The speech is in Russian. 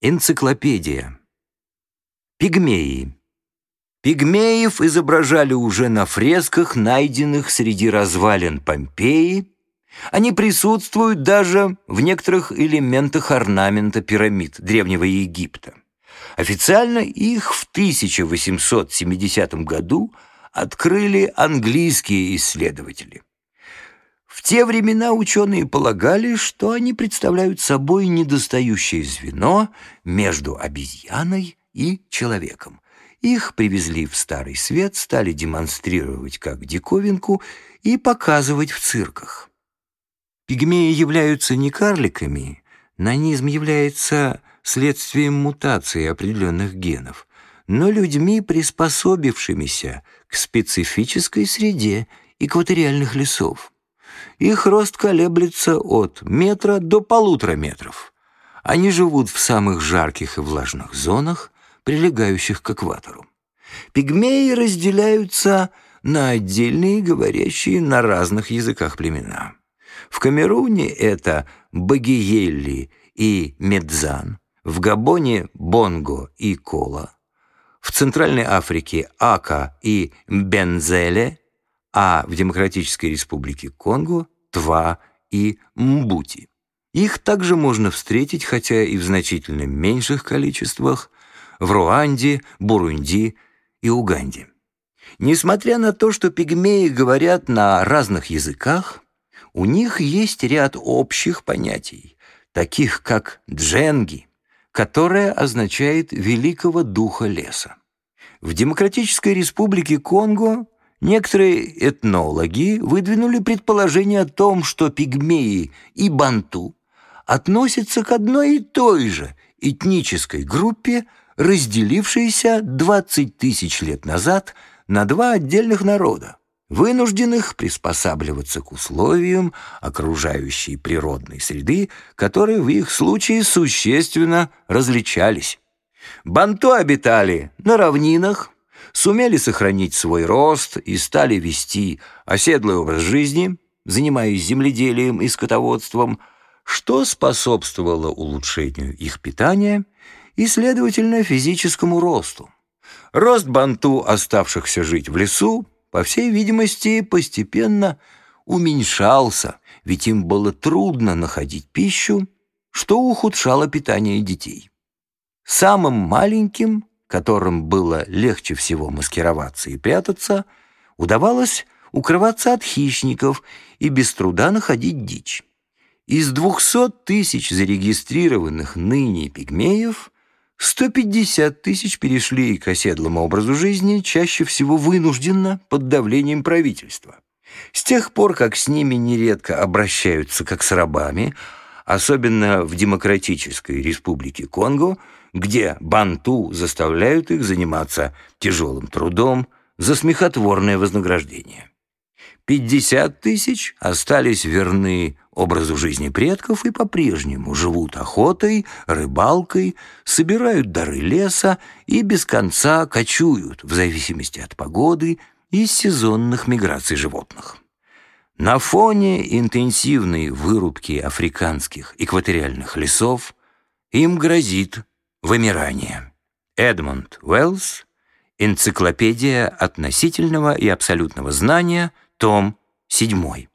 Энциклопедия. Пигмеи. Пигмеев изображали уже на фресках, найденных среди развалин Помпеи. Они присутствуют даже в некоторых элементах орнамента пирамид Древнего Египта. Официально их в 1870 году открыли английские исследователи. В те времена ученые полагали, что они представляют собой недостающее звено между обезьяной и человеком. Их привезли в Старый Свет, стали демонстрировать как диковинку и показывать в цирках. Пигмеи являются не карликами, нанизм является следствием мутации определенных генов, но людьми, приспособившимися к специфической среде экваториальных лесов. Их рост колеблется от метра до полутора метров. Они живут в самых жарких и влажных зонах, прилегающих к экватору. Пигмеи разделяются на отдельные, говорящие на разных языках племена. В Камеруне это Багиелли и Медзан, в Габоне – Бонго и Кола, в Центральной Африке – Ака и Бензеле, а в Демократической Республике Конго – Тва и Мбути. Их также можно встретить, хотя и в значительно меньших количествах, в Руанде, Бурунди и Уганде. Несмотря на то, что пигмеи говорят на разных языках, у них есть ряд общих понятий, таких как дженги, которое означает «великого духа леса». В Демократической Республике Конго Некоторые этнологи выдвинули предположение о том, что пигмеи и банту относятся к одной и той же этнической группе, разделившейся 20 тысяч лет назад на два отдельных народа, вынужденных приспосабливаться к условиям окружающей природной среды, которые в их случае существенно различались. Банту обитали на равнинах, сумели сохранить свой рост и стали вести оседлый образ жизни, занимаясь земледелием и скотоводством, что способствовало улучшению их питания и, следовательно, физическому росту. Рост банту, оставшихся жить в лесу, по всей видимости, постепенно уменьшался, ведь им было трудно находить пищу, что ухудшало питание детей. Самым маленьким которым было легче всего маскироваться и прятаться, удавалось укрываться от хищников и без труда находить дичь. Из 200 тысяч зарегистрированных ныне пигмеев 150 тысяч перешли к оседлому образу жизни, чаще всего вынужденно под давлением правительства. С тех пор, как с ними нередко обращаются как с рабами, особенно в Демократической Республике Конго – где банту заставляют их заниматься тяжелым трудом за смехотворное вознаграждение. 50 тысяч остались верны образу жизни предков и по-прежнему живут охотой, рыбалкой, собирают дары леса и без конца кочуют в зависимости от погоды и сезонных миграций животных. На фоне интенсивной вырубки африканских экваториальных лесов им грозит Вымирание. Эдмунд Уэллс. Энциклопедия относительного и абсолютного знания. Том 7.